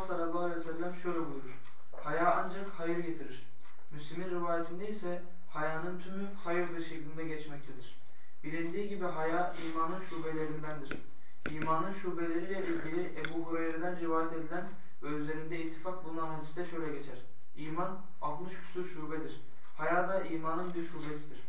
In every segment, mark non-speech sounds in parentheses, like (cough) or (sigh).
Resulullah sallallahu aleyhi ve sellem şöyle buyurur. Haya ancak hayır getirir. Müslim'in rivayetinde ise hayanın tümü hayırdır şeklinde geçmektedir. Bilindiği gibi haya imanın şubelerindendir. İmanın şubeleriyle ilgili Ebu Hureyre'den rivayet edilen ve üzerinde ittifak bulunan hadiste şöyle geçer. İman 60 küsur şubedir. Haya da imanın bir şubesidir.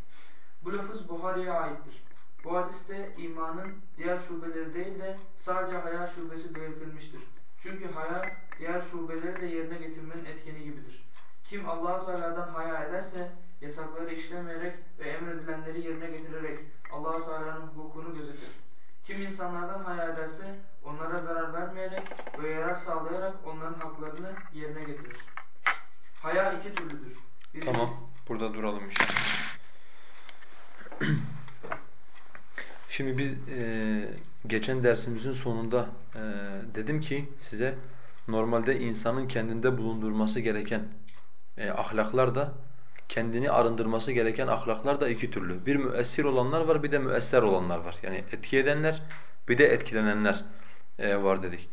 Bu lafız Buhari'ye aittir. Bu hadiste imanın diğer şubeleri değil de sadece haya şubesi belirtilmiştir. Çünkü haya diğer şubeleri de yerine getirmenin etkeni gibidir. Kim Allahu Teala'dan haya ederse yasakları işlemeyerek ve emredilenleri yerine getirerek Allahu Teala'nın hukukunu gözetir. Kim insanlardan haya ederse onlara zarar vermeyerek ve yarar sağlayarak onların haklarını yerine getirir. Haya iki türlüdür. Birincisi, tamam, burada duralım inşallah. (clears throat) Şimdi biz e, geçen dersimizin sonunda e, dedim ki size normalde insanın kendinde bulundurması gereken e, ahlaklar da kendini arındırması gereken ahlaklar da iki türlü. Bir müessir olanlar var, bir de müesser olanlar var. Yani etki edenler, bir de etkilenenler e, var dedik.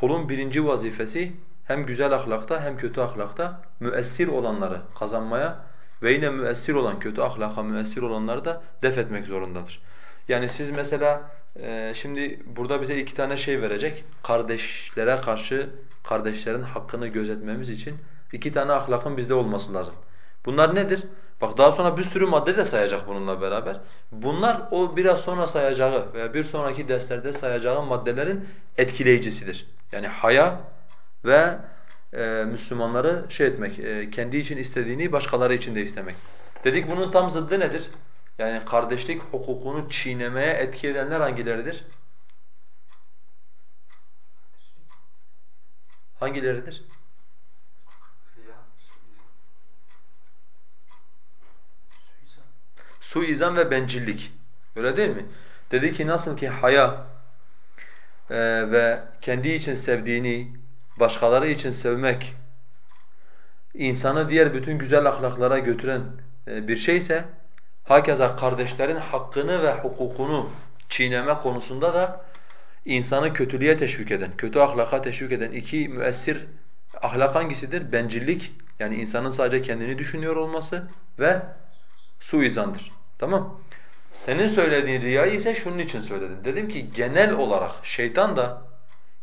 Kulun birinci vazifesi hem güzel ahlakta hem kötü ahlakta müessir olanları kazanmaya ve yine müessir olan, kötü ahlaka müessir olanları da def etmek zorundadır. Yani siz mesela e, şimdi burada bize iki tane şey verecek. Kardeşlere karşı kardeşlerin hakkını gözetmemiz için iki tane ahlakın bizde olması lazım. Bunlar nedir? Bak daha sonra bir sürü madde de sayacak bununla beraber. Bunlar o biraz sonra sayacağı veya bir sonraki derslerde sayacağı maddelerin etkileyicisidir. Yani haya ve e, Müslümanları şey etmek, e, kendi için istediğini başkaları için de istemek. Dedik bunun tam zıddı nedir? Yani kardeşlik hukukunu çiğnemeye etki edenler hangileridir? Hangileridir? Suizan ve bencillik. Öyle değil mi? Dedi ki nasıl ki haya e, ve kendi için sevdiğini başkaları için sevmek insanı diğer bütün güzel ahlaklara götüren e, bir şeyse hakeza kardeşlerin hakkını ve hukukunu çiğneme konusunda da insanı kötülüğe teşvik eden, kötü ahlaka teşvik eden iki müessir ahlak hangisidir? Bencillik yani insanın sadece kendini düşünüyor olması ve suizandır. Tamam? Senin söylediğin riyayı ise şunun için söyledim. Dedim ki genel olarak şeytan da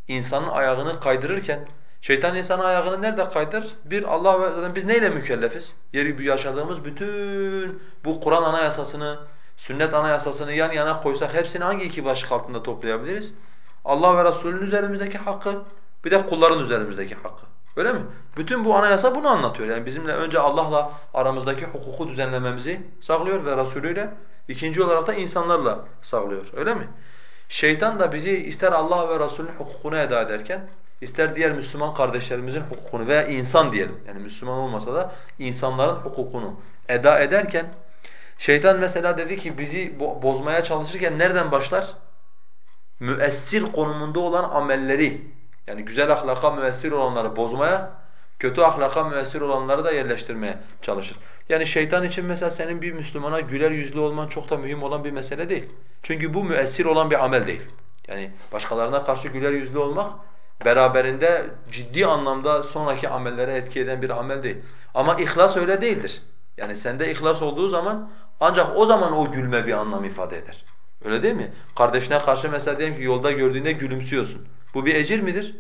insanın ayağını kaydırırken şeytan insanın ayağını nerede kaydır? Bir Allah ve zaten biz neyle mükellefiz? Yeri yaşadığımız bütün bu Kur'an anayasasını, sünnet anayasasını yan yana koysak hepsini hangi iki başlık altında toplayabiliriz? Allah ve Resulünün üzerimizdeki hakkı, bir de kulların üzerimizdeki hakkı. Öyle mi? Bütün bu anayasa bunu anlatıyor. Yani bizimle önce Allah'la aramızdaki hukuku düzenlememizi sağlıyor ve Resulüyle. İkinci olarak da insanlarla sağlıyor. Öyle mi? Şeytan da bizi ister Allah ve Resulünün hukukunu eda ederken, ister diğer Müslüman kardeşlerimizin hukukunu veya insan diyelim. Yani Müslüman olmasa da insanların hukukunu eda ederken şeytan mesela dedi ki bizi bozmaya çalışırken nereden başlar? Müessir konumunda olan amelleri yani güzel ahlaka müessir olanları bozmaya, kötü ahlaka müessir olanları da yerleştirmeye çalışır. Yani şeytan için mesela senin bir Müslümana güler yüzlü olman çok da mühim olan bir mesele değil. Çünkü bu müessir olan bir amel değil. Yani başkalarına karşı güler yüzlü olmak beraberinde ciddi anlamda sonraki amellere etki eden bir amel değil. Ama ihlas öyle değildir. Yani sende ihlas olduğu zaman ancak o zaman o gülme bir anlam ifade eder. Öyle değil mi? Kardeşine karşı mesela diyelim ki yolda gördüğünde gülümsüyorsun. Bu bir ecir midir?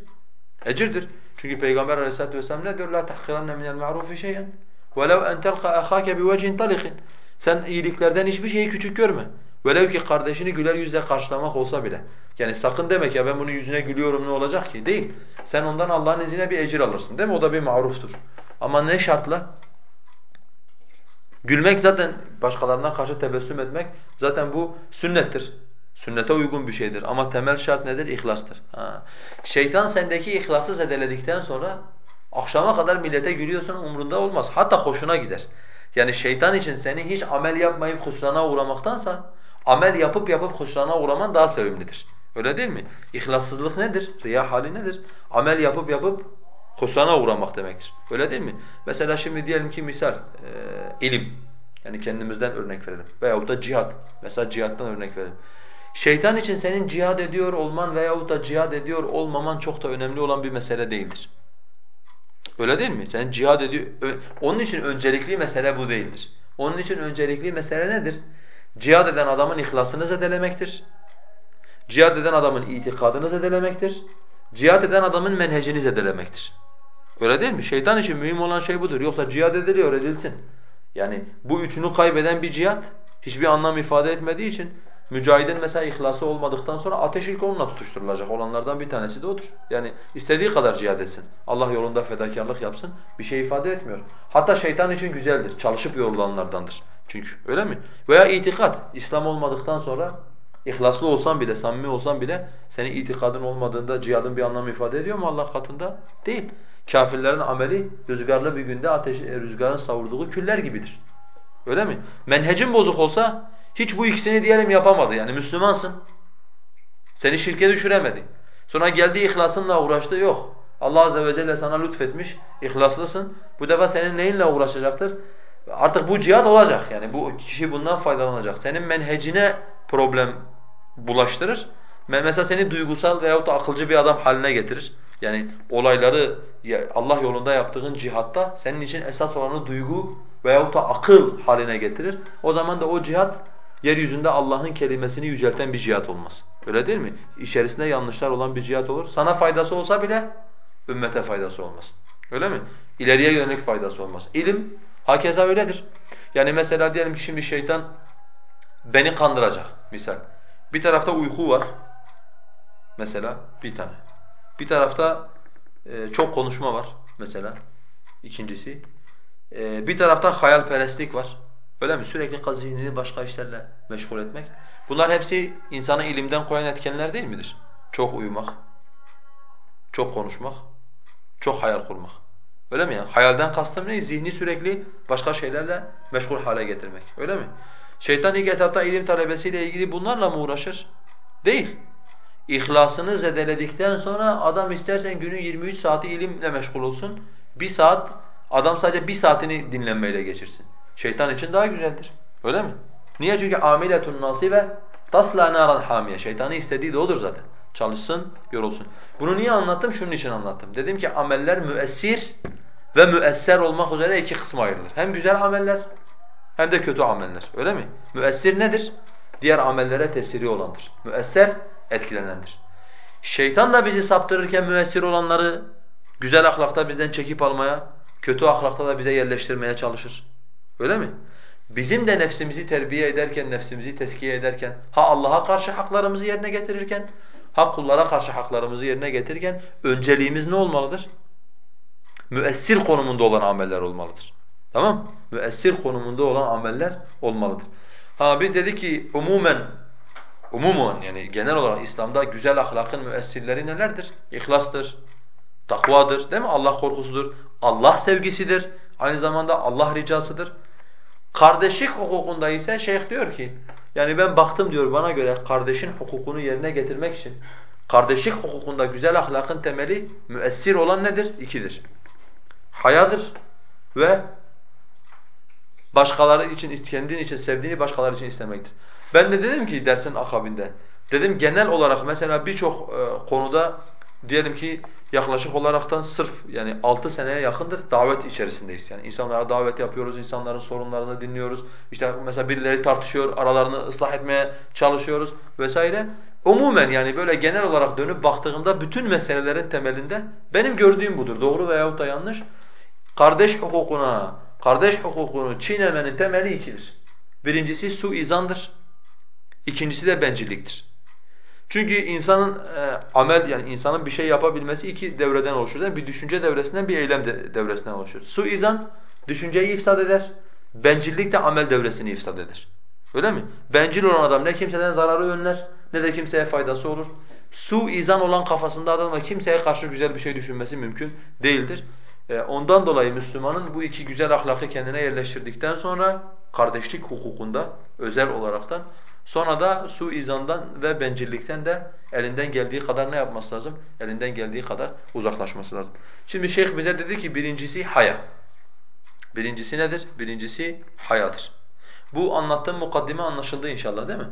Ecirdir. Çünkü Peygamber Aleyhisselatü vesselam ne diyor? لَا تَحْقِرَنَّ مِنَ الْمَعْرُوفِ شَيْئًا وَلَوْ اَنْ تَلْقَ اَخَاكَ بِوَجْهٍ طَلِقٍ Sen iyiliklerden hiçbir şeyi küçük görme. Velev ki kardeşini güler yüzle karşılamak olsa bile. Yani sakın demek ya ben bunun yüzüne gülüyorum ne olacak ki? Değil. Sen ondan Allah'ın izniyle bir ecir alırsın değil mi? O da bir maruftur. Ama ne şartla? Gülmek zaten başkalarına karşı tebessüm etmek zaten bu sünnettir. Sünnete uygun bir şeydir ama temel şart nedir? İhlastır. Ha. Şeytan sendeki ihlası zedeledikten sonra akşama kadar millete gülüyorsun umrunda olmaz. Hatta hoşuna gider. Yani şeytan için seni hiç amel yapmayıp husrana uğramaktansa amel yapıp yapıp husrana uğraman daha sevimlidir. Öyle değil mi? İhlassızlık nedir? Riya hali nedir? Amel yapıp yapıp husrana uğramak demektir. Öyle değil mi? Mesela şimdi diyelim ki misal e, ilim. Yani kendimizden örnek verelim. Veyahut da cihat. Mesela cihattan örnek verelim. Şeytan için senin cihad ediyor olman veyahut da cihad ediyor olmaman çok da önemli olan bir mesele değildir. Öyle değil mi? Sen cihad ediyor. Onun için öncelikli mesele bu değildir. Onun için öncelikli mesele nedir? Cihad eden adamın ihlasını zedelemektir. Cihad eden adamın itikadını zedelemektir. Cihad eden adamın menhecini zedelemektir. Öyle değil mi? Şeytan için mühim olan şey budur. Yoksa cihad ediliyor, edilsin. Yani bu üçünü kaybeden bir cihat hiçbir anlam ifade etmediği için mücahidin mesela ihlası olmadıktan sonra ateş ilk onunla tutuşturulacak olanlardan bir tanesi de odur. Yani istediği kadar cihad etsin. Allah yolunda fedakarlık yapsın. Bir şey ifade etmiyor. Hatta şeytan için güzeldir. Çalışıp yorulanlardandır. Çünkü öyle mi? Veya itikat. İslam olmadıktan sonra ihlaslı olsan bile, samimi olsan bile senin itikadın olmadığında cihadın bir anlam ifade ediyor mu Allah katında? Değil. Kafirlerin ameli rüzgarlı bir günde ateş, e, rüzgarın savurduğu küller gibidir. Öyle mi? Menhecin bozuk olsa hiç bu ikisini diyelim yapamadı. Yani Müslümansın. Seni şirke düşüremedi. Sonra geldi ihlasınla uğraştı yok. Allah azze ve celle sana lütfetmiş, ihlaslısın. Bu defa senin neyinle uğraşacaktır? Artık bu cihat olacak yani bu kişi bundan faydalanacak. Senin menhecine problem bulaştırır. Mesela seni duygusal veyahut da akılcı bir adam haline getirir. Yani olayları Allah yolunda yaptığın cihatta senin için esas olanı duygu veyahut da akıl haline getirir. O zaman da o cihat yeryüzünde Allah'ın kelimesini yücelten bir cihat olmaz. Öyle değil mi? İçerisinde yanlışlar olan bir cihat olur. Sana faydası olsa bile ümmete faydası olmaz. Öyle mi? İleriye yönelik faydası olmaz. İlim hakeza öyledir. Yani mesela diyelim ki şimdi şeytan beni kandıracak misal. Bir tarafta uyku var. Mesela bir tane. Bir tarafta e, çok konuşma var mesela ikincisi. E, bir tarafta hayalperestlik var. Öyle mi? Sürekli zihnini başka işlerle meşgul etmek. Bunlar hepsi insanı ilimden koyan etkenler değil midir? Çok uyumak, çok konuşmak, çok hayal kurmak. Öyle mi ya? Hayalden kastım ne? Zihni sürekli başka şeylerle meşgul hale getirmek. Öyle mi? Şeytan ilk etapta ilim talebesiyle ilgili bunlarla mı uğraşır? Değil. İhlasını zedeledikten sonra adam istersen günün 23 saati ilimle meşgul olsun. Bir saat, adam sadece bir saatini dinlenmeyle geçirsin. Şeytan için daha güzeldir. Öyle mi? Niye? Çünkü amiletun nasibe tasla naran hamiye. Şeytanın istediği de odur zaten. Çalışsın, yorulsun. Bunu niye anlattım? Şunun için anlattım. Dedim ki ameller müessir ve müesser olmak üzere iki kısma ayrılır. Hem güzel ameller hem de kötü ameller. Öyle mi? Müessir nedir? Diğer amellere tesiri olandır. Müesser etkilenendir. Şeytan da bizi saptırırken müessir olanları güzel ahlakta bizden çekip almaya, kötü ahlakta da bize yerleştirmeye çalışır. Öyle mi? Bizim de nefsimizi terbiye ederken, nefsimizi teskiye ederken, ha Allah'a karşı haklarımızı yerine getirirken, ha kullara karşı haklarımızı yerine getirirken önceliğimiz ne olmalıdır? Müessir konumunda olan ameller olmalıdır. Tamam? Müessir konumunda olan ameller olmalıdır. Ha biz dedik ki umumen umumen yani genel olarak İslam'da güzel ahlakın müessirleri nelerdir? İhlastır, takvadır, değil mi? Allah korkusudur, Allah sevgisidir, aynı zamanda Allah ricasıdır. Kardeşlik hukukunda ise şeyh diyor ki, yani ben baktım diyor bana göre kardeşin hukukunu yerine getirmek için kardeşlik hukukunda güzel ahlakın temeli müessir olan nedir? İkidir. Hayadır ve başkaları için, kendin için sevdiğini başkaları için istemektir. Ben de dedim ki dersin akabinde, dedim genel olarak mesela birçok e, konuda diyelim ki yaklaşık olaraktan sırf yani 6 seneye yakındır davet içerisindeyiz. Yani insanlara davet yapıyoruz, insanların sorunlarını dinliyoruz. İşte mesela birileri tartışıyor, aralarını ıslah etmeye çalışıyoruz vesaire. Umumen yani böyle genel olarak dönüp baktığımda bütün meselelerin temelinde benim gördüğüm budur. Doğru veyahut da yanlış. Kardeş hukukuna, kardeş hukukunu çiğnemenin temeli ikidir. Birincisi suizandır. İkincisi de bencilliktir. Çünkü insanın e, amel yani insanın bir şey yapabilmesi iki devreden oluşur. Yani bir düşünce devresinden bir eylem de, devresinden oluşur. Suizan düşünceyi ifsad eder. Bencillik de amel devresini ifsad eder. Öyle mi? Bencil olan adam ne kimseden zararı önler ne de kimseye faydası olur. Suizan olan kafasında adamla kimseye karşı güzel bir şey düşünmesi mümkün değildir. E, ondan dolayı Müslümanın bu iki güzel ahlakı kendine yerleştirdikten sonra kardeşlik hukukunda özel olaraktan Sonra da suizandan ve bencillikten de elinden geldiği kadar ne yapması lazım? Elinden geldiği kadar uzaklaşması lazım. Şimdi şeyh bize dedi ki birincisi haya. Birincisi nedir? Birincisi hayadır. Bu anlattığım mukaddime anlaşıldı inşallah değil mi?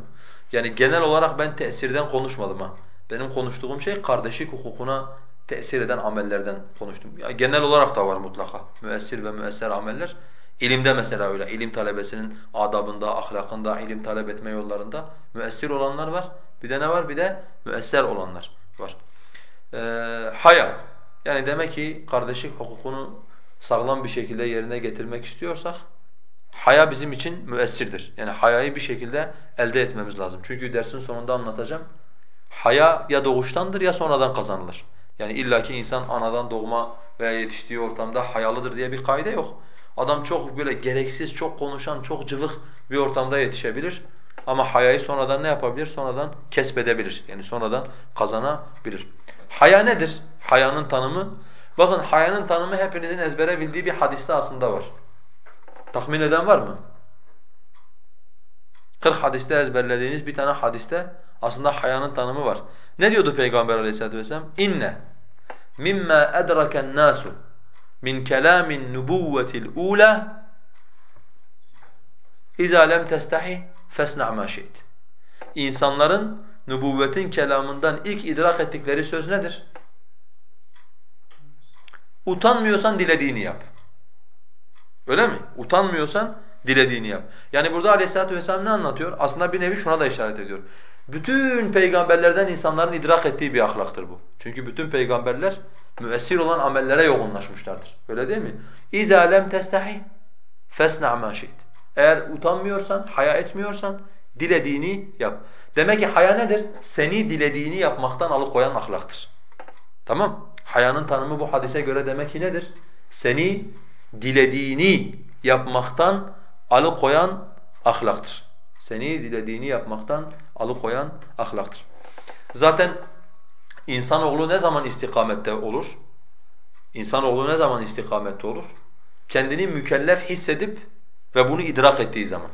Yani genel olarak ben tesirden konuşmadım ha. Benim konuştuğum şey kardeşlik hukukuna tesir eden amellerden konuştum. Yani genel olarak da var mutlaka müessir ve müesser ameller. İlimde mesela öyle. İlim talebesinin adabında, ahlakında, ilim talep etme yollarında müessir olanlar var. Bir de ne var? Bir de müesser olanlar var. Ee, haya. Yani demek ki kardeşlik hukukunu sağlam bir şekilde yerine getirmek istiyorsak haya bizim için müessirdir. Yani hayayı bir şekilde elde etmemiz lazım. Çünkü dersin sonunda anlatacağım. Haya ya doğuştandır ya sonradan kazanılır. Yani illaki insan anadan doğma veya yetiştiği ortamda hayalıdır diye bir kaide yok. Adam çok böyle gereksiz, çok konuşan, çok cıvık bir ortamda yetişebilir. Ama hayayı sonradan ne yapabilir? Sonradan kesbedebilir. Yani sonradan kazanabilir. Haya nedir? Hayanın tanımı. Bakın hayanın tanımı hepinizin ezbere bildiği bir hadiste aslında var. Tahmin eden var mı? 40 hadiste ezberlediğiniz bir tane hadiste aslında hayanın tanımı var. Ne diyordu Peygamber aleyhissalatu vesselam? İnne mimma edraken nasu min kelamin nubuvvetil ula İza lem testahi fesna ma şi'it. İnsanların nübüvvetin kelamından ilk idrak ettikleri söz nedir? Utanmıyorsan dilediğini yap. Öyle mi? Utanmıyorsan dilediğini yap. Yani burada Aleyhisselatü Vesselam ne anlatıyor? Aslında bir nevi şuna da işaret ediyor. Bütün peygamberlerden insanların idrak ettiği bir ahlaktır bu. Çünkü bütün peygamberler müessir olan amellere yoğunlaşmışlardır. Öyle değil mi? اِذَا لَمْ تَسْتَحِي فَاسْنَعْ مَا شِئْتِ Eğer utanmıyorsan, haya etmiyorsan dilediğini yap. Demek ki haya nedir? Seni dilediğini yapmaktan alıkoyan ahlaktır. Tamam? Hayanın tanımı bu hadise göre demek ki nedir? Seni dilediğini yapmaktan alıkoyan ahlaktır. Seni dilediğini yapmaktan alıkoyan ahlaktır. Zaten insanoğlu ne zaman istikamette olur? İnsanoğlu ne zaman istikamette olur? Kendini mükellef hissedip ve bunu idrak ettiği zaman.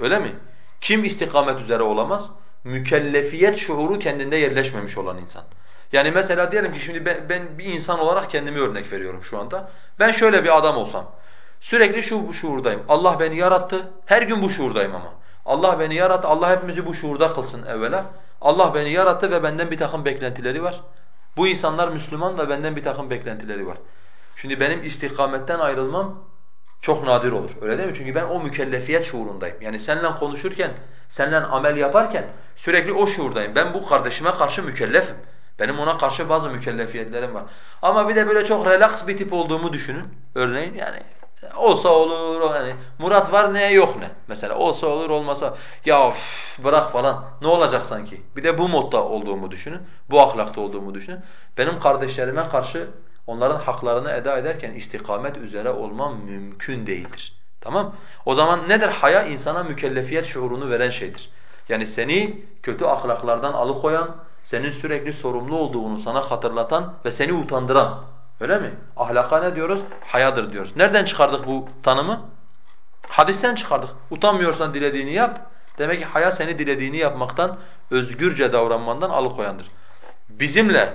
Öyle mi? Kim istikamet üzere olamaz? Mükellefiyet şuuru kendinde yerleşmemiş olan insan. Yani mesela diyelim ki şimdi ben, ben bir insan olarak kendimi örnek veriyorum şu anda. Ben şöyle bir adam olsam. Sürekli şu bu şuurdayım. Allah beni yarattı. Her gün bu şuurdayım ama. Allah beni yarattı. Allah hepimizi bu şuurda kılsın evvela. Allah beni yarattı ve benden bir takım beklentileri var. Bu insanlar Müslüman ve benden bir takım beklentileri var. Şimdi benim istikametten ayrılmam çok nadir olur. Öyle değil mi? Çünkü ben o mükellefiyet şuurundayım. Yani seninle konuşurken, seninle amel yaparken sürekli o şuurdayım. Ben bu kardeşime karşı mükellefim. Benim ona karşı bazı mükellefiyetlerim var. Ama bir de böyle çok relax bir tip olduğumu düşünün. Örneğin yani olsa olur yani Murat var ne yok ne. Mesela olsa olur olmasa ya üf, bırak falan ne olacak sanki. Bir de bu modda olduğumu düşünün. Bu ahlakta olduğumu düşünün. Benim kardeşlerime karşı onların haklarını eda ederken istikamet üzere olmam mümkün değildir. Tamam? O zaman nedir? Haya insana mükellefiyet şuurunu veren şeydir. Yani seni kötü ahlaklardan alıkoyan, senin sürekli sorumlu olduğunu sana hatırlatan ve seni utandıran. Öyle mi? Ahlaka ne diyoruz? Hayadır diyoruz. Nereden çıkardık bu tanımı? Hadisten çıkardık. Utanmıyorsan dilediğini yap. Demek ki haya seni dilediğini yapmaktan, özgürce davranmandan alıkoyandır. Bizimle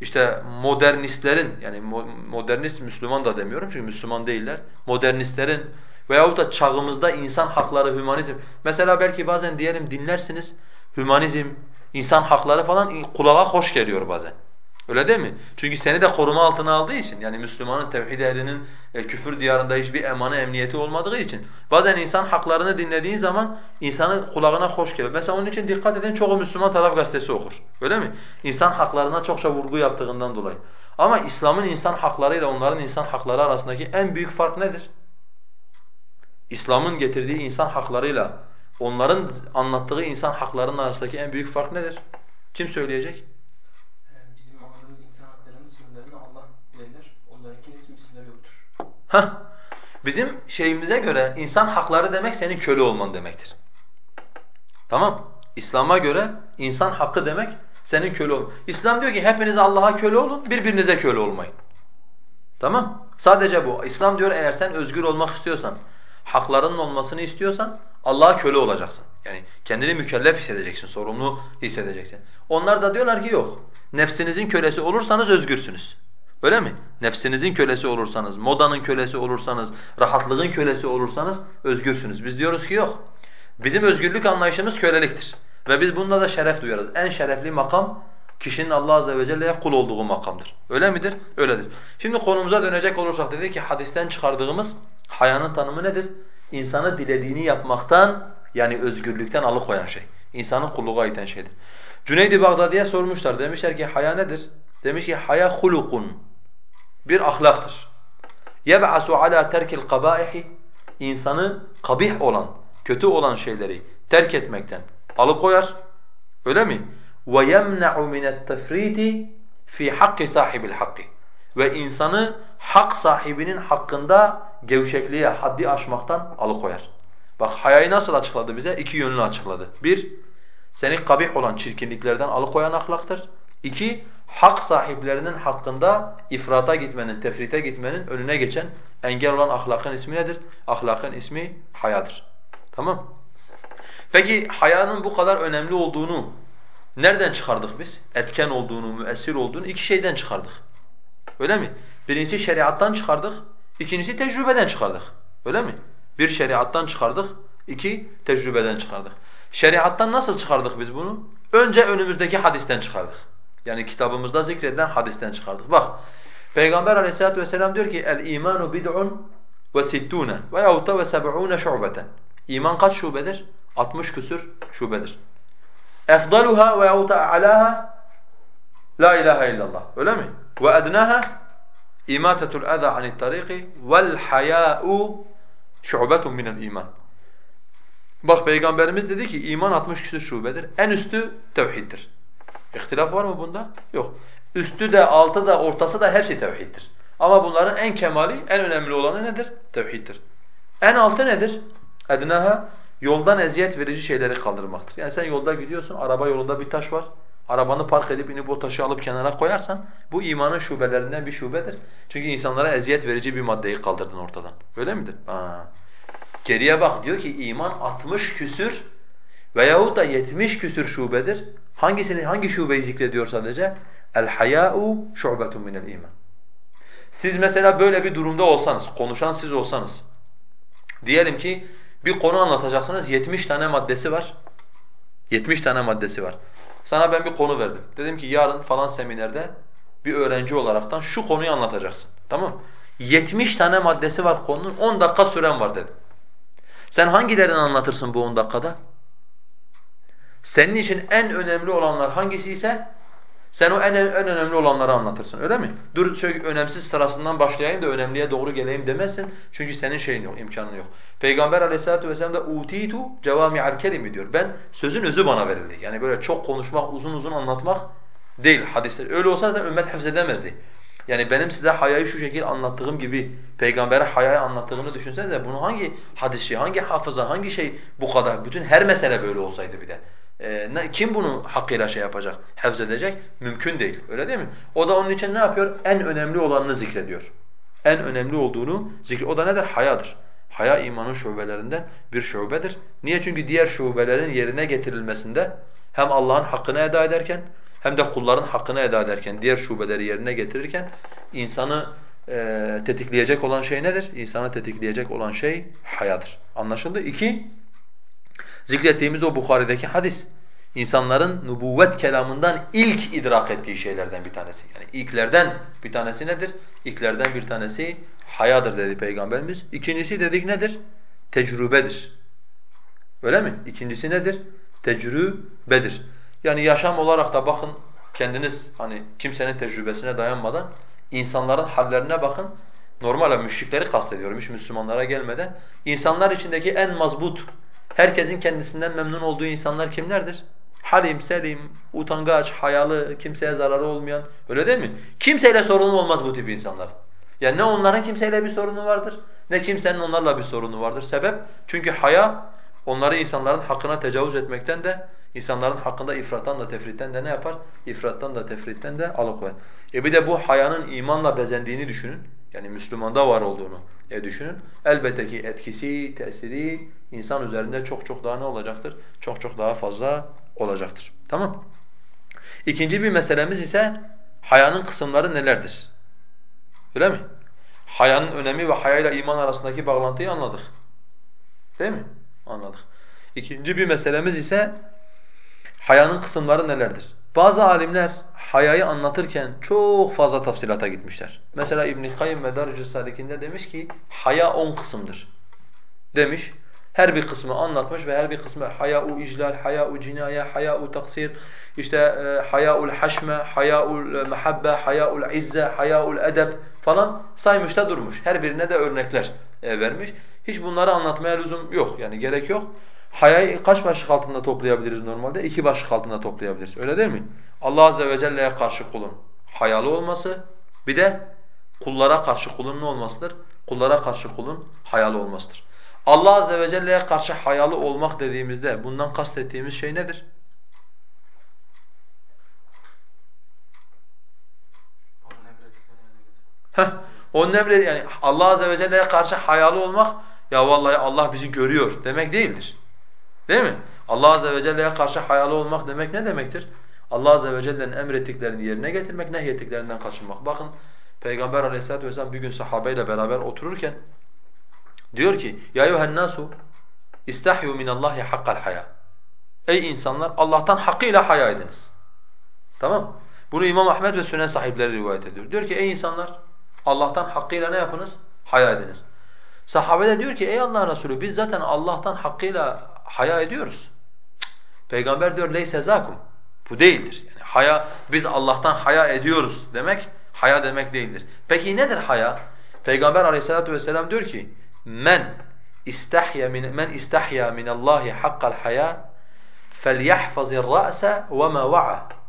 işte modernistlerin yani modernist Müslüman da demiyorum çünkü Müslüman değiller. Modernistlerin veyahut da çağımızda insan hakları, hümanizm. Mesela belki bazen diyelim dinlersiniz hümanizm, insan hakları falan kulağa hoş geliyor bazen. Öyle değil mi? Çünkü seni de koruma altına aldığı için yani Müslümanın tevhid ehlinin e, küfür diyarında hiçbir emanı emniyeti olmadığı için bazen insan haklarını dinlediğin zaman insanın kulağına hoş geliyor. Mesela onun için dikkat edin çoğu Müslüman taraf gazetesi okur. Öyle mi? İnsan haklarına çokça vurgu yaptığından dolayı. Ama İslam'ın insan haklarıyla onların insan hakları arasındaki en büyük fark nedir? İslam'ın getirdiği insan haklarıyla onların anlattığı insan haklarının arasındaki en büyük fark nedir? Kim söyleyecek? Hah. Bizim şeyimize göre insan hakları demek senin köle olman demektir. Tamam? İslam'a göre insan hakkı demek senin köle olman. İslam diyor ki hepiniz Allah'a köle olun, birbirinize köle olmayın. Tamam? Sadece bu. İslam diyor eğer sen özgür olmak istiyorsan, haklarının olmasını istiyorsan Allah'a köle olacaksın. Yani kendini mükellef hissedeceksin, sorumlu hissedeceksin. Onlar da diyorlar ki yok. Nefsinizin kölesi olursanız özgürsünüz. Öyle mi? Nefsinizin kölesi olursanız, modanın kölesi olursanız, rahatlığın kölesi olursanız özgürsünüz. Biz diyoruz ki yok. Bizim özgürlük anlayışımız köleliktir. Ve biz bununla da şeref duyarız. En şerefli makam kişinin Allah azze ve celle'ye kul olduğu makamdır. Öyle midir? Öyledir. Şimdi konumuza dönecek olursak dedi ki hadisten çıkardığımız hayanın tanımı nedir? İnsanı dilediğini yapmaktan yani özgürlükten alıkoyan şey. İnsanı kulluğa iten şeydir. Cüneyd-i Bağdadi'ye sormuşlar. Demişler ki haya nedir? Demiş ki haya hulukun. Bir ahlaktır. Yeb'asu ala terkil kabaihi insanı kabih olan, kötü olan şeyleri terk etmekten alıkoyar. Öyle mi? Ve yemna'u min et-tefriti fi hakki sahibil hakki. Ve insanı hak sahibinin hakkında gevşekliğe, haddi aşmaktan alıkoyar. Bak hayayı nasıl açıkladı bize? İki yönlü açıkladı. Bir, seni kabih olan çirkinliklerden alıkoyan ahlaktır. İki, hak sahiplerinin hakkında ifrata gitmenin, tefrite gitmenin önüne geçen engel olan ahlakın ismi nedir? Ahlakın ismi hayadır. Tamam Peki hayanın bu kadar önemli olduğunu nereden çıkardık biz? Etken olduğunu, müessir olduğunu iki şeyden çıkardık. Öyle mi? Birincisi şeriattan çıkardık, ikincisi tecrübeden çıkardık. Öyle mi? Bir şeriattan çıkardık, iki tecrübeden çıkardık. Şeriattan nasıl çıkardık biz bunu? Önce önümüzdeki hadisten çıkardık. Yani kitabımızda zikredilen hadisten çıkardık. Bak, Peygamber aleyhissalatu vesselam diyor ki el imanu bid'un ve sittune veyahut şu'beten. İman kaç şubedir? 60 küsür şubedir. Efdaluha veyahut da a'laha la ilahe illallah. Öyle mi? Ve ednaha İmâtetul eza anit tariki vel hayâ'u şu'betun minel iman. Bak Peygamberimiz dedi ki iman 60 küsur şubedir. En üstü tevhiddir. İhtilaf var mı bunda? Yok. Üstü de, altı da, ortası da hepsi tevhiddir. Ama bunların en kemali, en önemli olanı nedir? Tevhiddir. En altı nedir? Ednaha yoldan eziyet verici şeyleri kaldırmaktır. Yani sen yolda gidiyorsun, araba yolunda bir taş var. Arabanı park edip inip o taşı alıp kenara koyarsan bu imanın şubelerinden bir şubedir. Çünkü insanlara eziyet verici bir maddeyi kaldırdın ortadan. Öyle midir? Aa. Geriye bak diyor ki iman 60 küsür veyahut da 70 küsür şubedir. Hangisini hangi şubeyi zikrediyor sadece? El haya'u şu'betun minel iman. Siz mesela böyle bir durumda olsanız, konuşan siz olsanız diyelim ki bir konu anlatacaksınız 70 tane maddesi var. 70 tane maddesi var. Sana ben bir konu verdim. Dedim ki yarın falan seminerde bir öğrenci olaraktan şu konuyu anlatacaksın. Tamam 70 tane maddesi var konunun 10 dakika süren var dedim. Sen hangilerini anlatırsın bu 10 dakikada? Senin için en önemli olanlar hangisi ise sen o en, en önemli olanları anlatırsın öyle mi? Dur şöyle önemsiz sırasından başlayayım da önemliye doğru geleyim demezsin. Çünkü senin şeyin yok, imkanın yok. Peygamber aleyhissalatu vesselam da utitu cevami'al kelimi diyor. Ben sözün özü bana verildi. Yani böyle çok konuşmak, uzun uzun anlatmak değil hadisler. Öyle olsa da ümmet hafzedemezdi. Yani benim size hayayı şu şekilde anlattığım gibi peygambere hayayı anlattığımı düşünsenize bunu hangi hadisçi, hangi hafıza, hangi şey bu kadar bütün her mesele böyle olsaydı bir de. Ee, kim bunu hakkıyla şey yapacak, hafzedecek? Mümkün değil. Öyle değil mi? O da onun için ne yapıyor? En önemli olanını zikrediyor. En önemli olduğunu zikrediyor. O da nedir? Hayadır. Haya imanın şubelerinden bir şubedir. Niye? Çünkü diğer şubelerin yerine getirilmesinde hem Allah'ın hakkını eda ederken hem de kulların hakkını eda ederken, diğer şubeleri yerine getirirken insanı e, tetikleyecek olan şey nedir? İnsanı tetikleyecek olan şey hayadır. Anlaşıldı? İki, zikrettiğimiz o Bukhari'deki hadis. İnsanların nübüvvet kelamından ilk idrak ettiği şeylerden bir tanesi. Yani ilklerden bir tanesi nedir? İlklerden bir tanesi hayadır dedi Peygamberimiz. İkincisi dedik nedir? Tecrübedir. Öyle mi? İkincisi nedir? Tecrübedir. Yani yaşam olarak da bakın kendiniz hani kimsenin tecrübesine dayanmadan insanların hallerine bakın. Normale müşrikleri kastediyorum hiç Müslümanlara gelmeden. İnsanlar içindeki en mazbut, herkesin kendisinden memnun olduğu insanlar kimlerdir? Halim, selim, utangaç, hayalı, kimseye zararı olmayan öyle değil mi? Kimseyle sorunu olmaz bu tip insanlar. Yani ne onların kimseyle bir sorunu vardır ne kimsenin onlarla bir sorunu vardır. Sebep? Çünkü haya onları insanların hakkına tecavüz etmekten de İnsanların hakkında ifrattan da tefritten de ne yapar? İfrattan da tefritten de alıkoyar. E bir de bu hayanın imanla bezendiğini düşünün. Yani Müslümanda var olduğunu e düşünün. Elbette ki etkisi, tesiri insan üzerinde çok çok daha ne olacaktır? Çok çok daha fazla olacaktır. Tamam İkinci bir meselemiz ise hayanın kısımları nelerdir? Öyle mi? Hayanın önemi ve hayayla iman arasındaki bağlantıyı anladık. Değil mi? Anladık. İkinci bir meselemiz ise hayanın kısımları nelerdir? Bazı alimler hayayı anlatırken çok fazla tafsilata gitmişler. Mesela İbn-i Kayyum Medaricü Salik'inde demiş ki haya on kısımdır demiş. Her bir kısmı anlatmış ve her bir kısmı haya'u iclal, haya'u cinaye, haya'u taksir, işte e, haya'ul haşme, haya'ul mehabbe, haya'ul izze, haya'ul edeb falan saymış da durmuş. Her birine de örnekler e, vermiş. Hiç bunları anlatmaya lüzum yok yani gerek yok. Hayayı kaç başlık altında toplayabiliriz normalde? İki başlık altında toplayabiliriz. Öyle değil mi? Allah azze ve celle'ye karşı kulun hayalı olması, bir de kullara karşı kulun ne olmasıdır? Kullara karşı kulun hayalı olmasıdır. Allah azze ve celle'ye karşı hayalı olmak dediğimizde bundan kastettiğimiz şey nedir? Heh, onun emri yani Allah azze ve celle'ye karşı hayalı olmak ya vallahi Allah bizi görüyor demek değildir. Değil mi? Allah azze ve celle'ye karşı hayalı olmak demek ne demektir? Allah azze ve celle'nin emrettiklerini yerine getirmek, nehyettiklerinden kaçınmak. Bakın Peygamber aleyhissalatu vesselam bir gün sahabeyle beraber otururken diyor ki: "Ya eyyuhen nasu istahyu minallahi hakkal haya." Ey insanlar Allah'tan hakkıyla haya ediniz. Tamam? Bunu İmam Ahmed ve Sünen sahipleri rivayet ediyor. Diyor ki ey insanlar Allah'tan hakkıyla ne yapınız? Haya ediniz. Sahabe de diyor ki ey Allah'ın Resulü biz zaten Allah'tan hakkıyla haya ediyoruz. Peygamber diyor leyse zakum. Bu değildir. Yani haya biz Allah'tan haya ediyoruz demek haya demek değildir. Peki nedir haya? Peygamber Aleyhissalatu vesselam diyor ki men istahya min men istahya min Allahi hakkal haya felyahfazir ra'sa ve ma va'a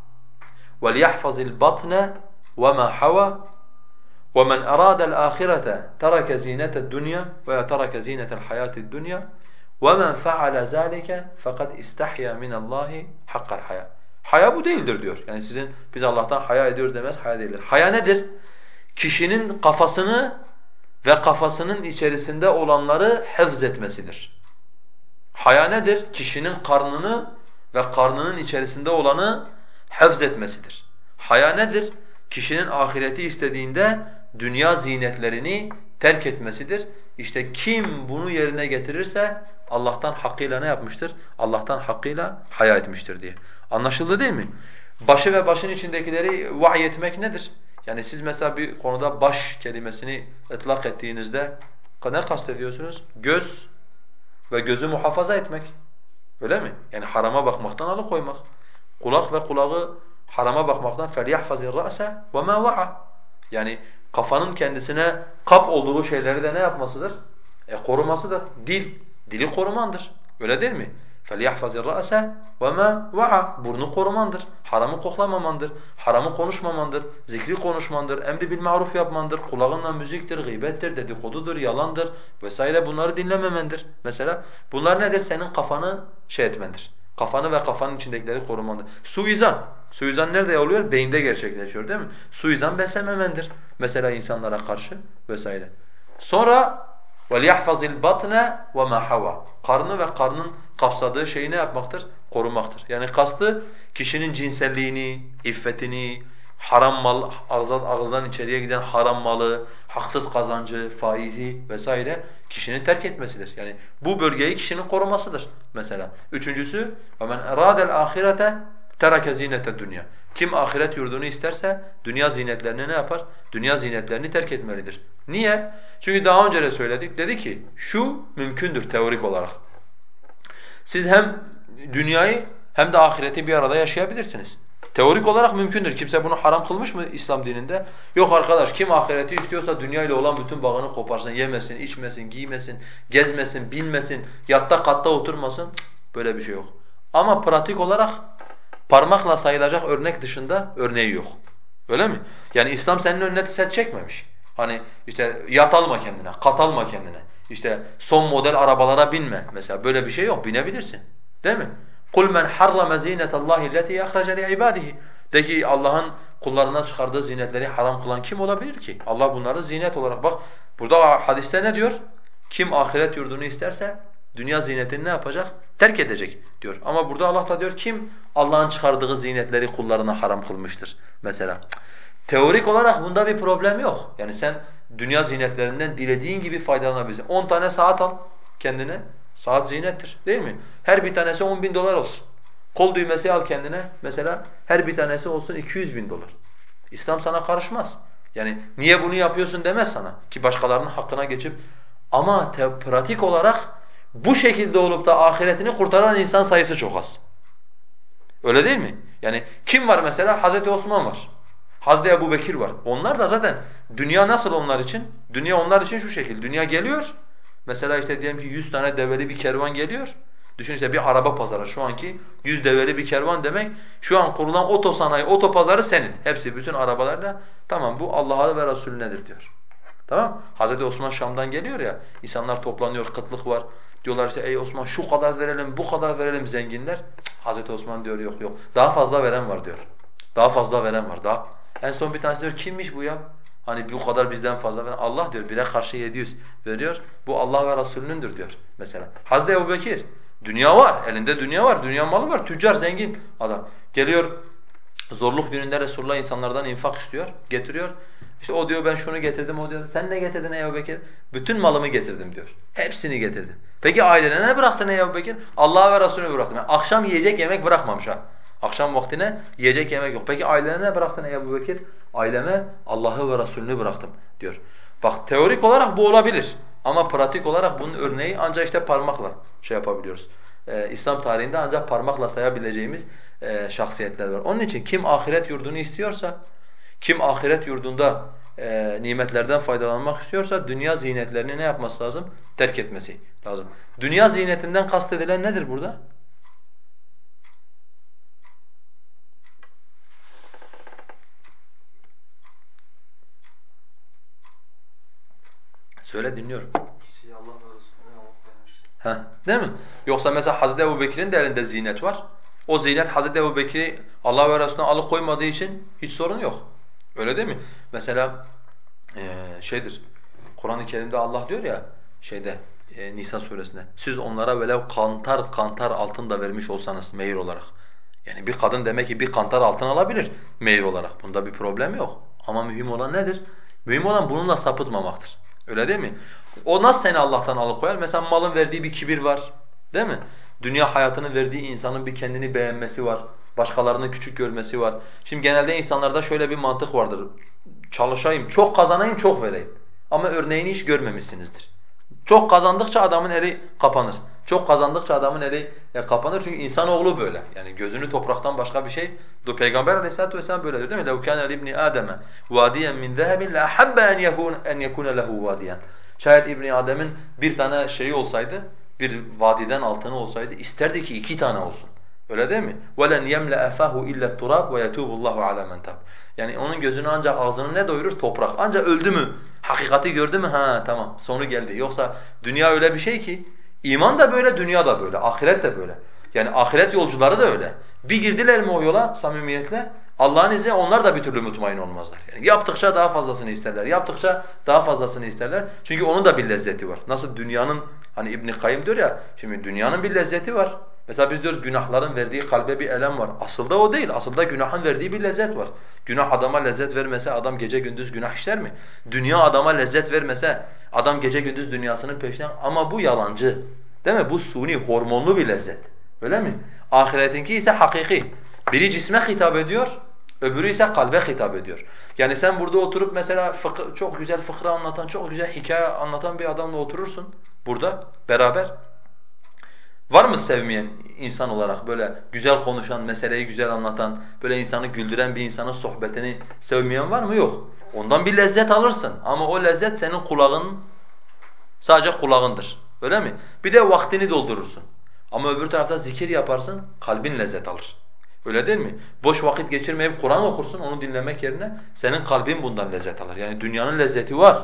وليحفظ البطن وما حوى ومن أراد الآخرة ترك زينة الدنيا وترك زينة الحياة الدنيا وَمَنْ فَعَلَ ذَٰلِكَ فَقَدْ اِسْتَحْيَا مِنَ اللّٰهِ حَقَّ الْحَيَا Haya bu değildir diyor. Yani sizin biz Allah'tan haya ediyoruz demez, haya değildir. Haya nedir? Kişinin kafasını ve kafasının içerisinde olanları hevz etmesidir. Haya nedir? Kişinin karnını ve karnının içerisinde olanı hevz etmesidir. Haya nedir? Kişinin ahireti istediğinde dünya zinetlerini terk etmesidir. İşte kim bunu yerine getirirse Allah'tan hakkıyla ne yapmıştır? Allah'tan hakkıyla haya etmiştir diye. Anlaşıldı değil mi? Başı ve başın içindekileri vahiy etmek nedir? Yani siz mesela bir konuda baş kelimesini etlak ettiğinizde ne kastediyorsunuz? Göz ve gözü muhafaza etmek. Öyle mi? Yani harama bakmaktan alıkoymak. Kulak ve kulağı harama bakmaktan فَلْيَحْفَزِ الرَّأْسَ وَمَا وَعَى Yani kafanın kendisine kap olduğu şeyleri de ne yapmasıdır? E korumasıdır. Dil, dili korumandır. Öyle değil mi? فَلْيَحْفَزِ الرَّأْسَ وَمَا وَعَى Burnu korumandır, haramı koklamamandır, haramı konuşmamandır, zikri konuşmandır, emri bil maruf yapmandır, kulağınla müziktir, gıybettir, dedikodudur, yalandır vesaire bunları dinlememendir. Mesela bunlar nedir? Senin kafanı şey etmendir. Kafanı ve kafanın içindekileri korumandır. Suizan. Suizan nerede oluyor? Beyinde gerçekleşiyor değil mi? Suizan beslememendir. Mesela insanlara karşı vesaire. Sonra وَلْيَحْفَظِ الْبَطْنَ وَمَا حَوَى Karnı ve karnın kapsadığı şeyi ne yapmaktır? Korumaktır. Yani kastı kişinin cinselliğini, iffetini, haram mal, ağızdan, ağızdan içeriye giden haram malı, haksız kazancı, faizi vesaire kişinin terk etmesidir. Yani bu bölgeyi kişinin korumasıdır mesela. Üçüncüsü وَمَنْ اَرَادَ الْآخِرَةَ terake zinete dünya. Kim ahiret yurdunu isterse dünya zinetlerini ne yapar? Dünya zinetlerini terk etmelidir. Niye? Çünkü daha önce de söyledik. Dedi ki şu mümkündür teorik olarak. Siz hem dünyayı hem de ahireti bir arada yaşayabilirsiniz. Teorik olarak mümkündür. Kimse bunu haram kılmış mı İslam dininde? Yok arkadaş kim ahireti istiyorsa dünyayla olan bütün bağını koparsın. Yemesin, içmesin, giymesin, gezmesin, binmesin, yatta katta oturmasın. Böyle bir şey yok. Ama pratik olarak parmakla sayılacak örnek dışında örneği yok. Öyle mi? Yani İslam senin önüne set çekmemiş. Hani işte yat alma kendine, kat alma kendine. İşte son model arabalara binme mesela böyle bir şey yok. Binebilirsin. Değil mi? قُلْ مَنْ حَرَّمَ زِينَةَ اللّٰهِ الَّتِي اَخْرَجَ لِعِبَادِهِ De ki Allah'ın kullarına çıkardığı zinetleri haram kılan kim olabilir ki? Allah bunları zinet olarak bak. Burada hadiste ne diyor? Kim ahiret yurdunu isterse dünya zinetini ne yapacak? Terk edecek diyor. Ama burada Allah da diyor kim Allah'ın çıkardığı zinetleri kullarına haram kılmıştır mesela. Teorik olarak bunda bir problem yok. Yani sen dünya zinetlerinden dilediğin gibi faydalanabilirsin. 10 tane saat al kendine. Saat zinettir değil mi? Her bir tanesi 10 bin dolar olsun. Kol düğmesi al kendine mesela her bir tanesi olsun 200 bin dolar. İslam sana karışmaz. Yani niye bunu yapıyorsun demez sana ki başkalarının hakkına geçip ama pratik olarak bu şekilde olup da ahiretini kurtaran insan sayısı çok az. Öyle değil mi? Yani kim var mesela? Hazreti Osman var. Hazreti Ebu Bekir var. Onlar da zaten dünya nasıl onlar için? Dünya onlar için şu şekil. Dünya geliyor. Mesela işte diyelim ki 100 tane develi bir kervan geliyor. Düşün işte bir araba pazarı şu anki 100 develi bir kervan demek. Şu an kurulan oto sanayi, oto pazarı senin. Hepsi bütün arabalarla tamam bu Allah'a ve Resulünedir diyor. Tamam? Hazreti Osman Şam'dan geliyor ya. insanlar toplanıyor, kıtlık var. Diyorlar işte ey Osman şu kadar verelim, bu kadar verelim zenginler. Hazreti Osman diyor yok yok. Daha fazla veren var diyor. Daha fazla veren var. Daha. En son bir tanesi diyor kimmiş bu ya? Hani bu kadar bizden fazla veren. Allah diyor bire karşı 700 veriyor. Bu Allah ve Resulünündür diyor mesela. Hazreti Ebu Bekir Dünya var, elinde dünya var, dünya malı var, tüccar, zengin adam. Geliyor zorluk gününde Resulullah insanlardan infak istiyor, getiriyor. İşte o diyor ben şunu getirdim, o diyor sen ne getirdin Ebu Bekir? Bütün malımı getirdim diyor. Hepsini getirdim. Peki ailene ne bıraktın Ebu Bekir? Allah'a ve Resulüne bıraktım. Yani akşam yiyecek yemek bırakmamış ha. Akşam vaktine yiyecek yemek yok. Peki ailene ne bıraktın Ebu Bekir? Aileme Allah'ı ve Resulünü bıraktım diyor. Bak teorik olarak bu olabilir. Ama pratik olarak bunun örneği ancak işte parmakla şey yapabiliyoruz. Ee, İslam tarihinde ancak parmakla sayabileceğimiz e, şahsiyetler var. Onun için kim ahiret yurdunu istiyorsa, kim ahiret yurdunda e, nimetlerden faydalanmak istiyorsa dünya zinetlerini ne yapması lazım? Terk etmesi lazım. Dünya zinetinden kastedilen nedir burada? Söyle dinliyorum. Heh, değil mi? Yoksa mesela Hazreti Ebu Bekir'in de elinde zinet var. O zinet Hazreti Ebu Bekir'i Allah ve Resulüne alıkoymadığı için hiç sorun yok. Öyle değil mi? Mesela ee, şeydir, Kur'an-ı Kerim'de Allah diyor ya şeyde e, Nisa suresinde siz onlara velev kantar kantar altın da vermiş olsanız mehir olarak. Yani bir kadın demek ki bir kantar altın alabilir mehir olarak. Bunda bir problem yok. Ama mühim olan nedir? Mühim olan bununla sapıtmamaktır. Öyle değil mi? O nasıl seni Allah'tan alıkoyar? Mesela malın verdiği bir kibir var. Değil mi? Dünya hayatının verdiği insanın bir kendini beğenmesi var. Başkalarını küçük görmesi var. Şimdi genelde insanlarda şöyle bir mantık vardır. Çalışayım, çok kazanayım, çok vereyim. Ama örneğini hiç görmemişsinizdir. Çok kazandıkça adamın eli kapanır. Çok kazandıkça adamın eli e, kapanır çünkü insanoğlu böyle. Yani gözünü topraktan başka bir şey. Do Peygamber Aleyhisselatü vesselam böyle değil mi? لَوْ كَانَ لِبْنِ آدَمَ وَادِيًا مِنْ ذَهَبٍ لَأَحَبَّ أَنْ يَكُونَ أَنْ يَكُونَ لَهُ وَادِيًا Şayet İbni Adem'in bir tane şeyi olsaydı, bir vadiden altını olsaydı isterdi ki iki tane olsun. Öyle değil mi? وَلَنْ يَمْلَأَ فَهُ إِلَّا التُّرَابُ وَيَتُوبُ اللّٰهُ عَلَى مَنْ تَابَ Yani onun gözünü ancak ağzını ne doyurur? Toprak. Ancak öldü mü? Hakikati gördü mü? Ha tamam sonu geldi. Yoksa dünya öyle bir şey ki iman da böyle, dünya da böyle, ahiret de böyle. Yani ahiret yolcuları da öyle. Bir girdiler mi o yola samimiyetle Allah'ın izniyle onlar da bir türlü mutmain olmazlar. Yani yaptıkça daha fazlasını isterler. Yaptıkça daha fazlasını isterler. Çünkü onun da bir lezzeti var. Nasıl dünyanın hani İbn Kayyım diyor ya şimdi dünyanın bir lezzeti var. Mesela biz diyoruz günahların verdiği kalbe bir elem var. Aslında o değil. Aslında günahın verdiği bir lezzet var. Günah adama lezzet vermese adam gece gündüz günah işler mi? Dünya adama lezzet vermese adam gece gündüz dünyasının peşinden ama bu yalancı. Değil mi? Bu suni, hormonlu bir lezzet. Öyle mi? Ahiretinki ise hakiki. Biri cisme hitap ediyor, öbürü ise kalbe hitap ediyor. Yani sen burada oturup mesela fıkıh, çok güzel fıkra anlatan, çok güzel hikaye anlatan bir adamla oturursun burada beraber. Var mı sevmeyen insan olarak böyle güzel konuşan, meseleyi güzel anlatan, böyle insanı güldüren bir insanın sohbetini sevmeyen var mı? Yok. Ondan bir lezzet alırsın ama o lezzet senin kulağın sadece kulağındır. Öyle mi? Bir de vaktini doldurursun. Ama öbür tarafta zikir yaparsın, kalbin lezzet alır. Öyle değil mi? Boş vakit geçirmeyip Kur'an okursun onu dinlemek yerine senin kalbin bundan lezzet alır. Yani dünyanın lezzeti var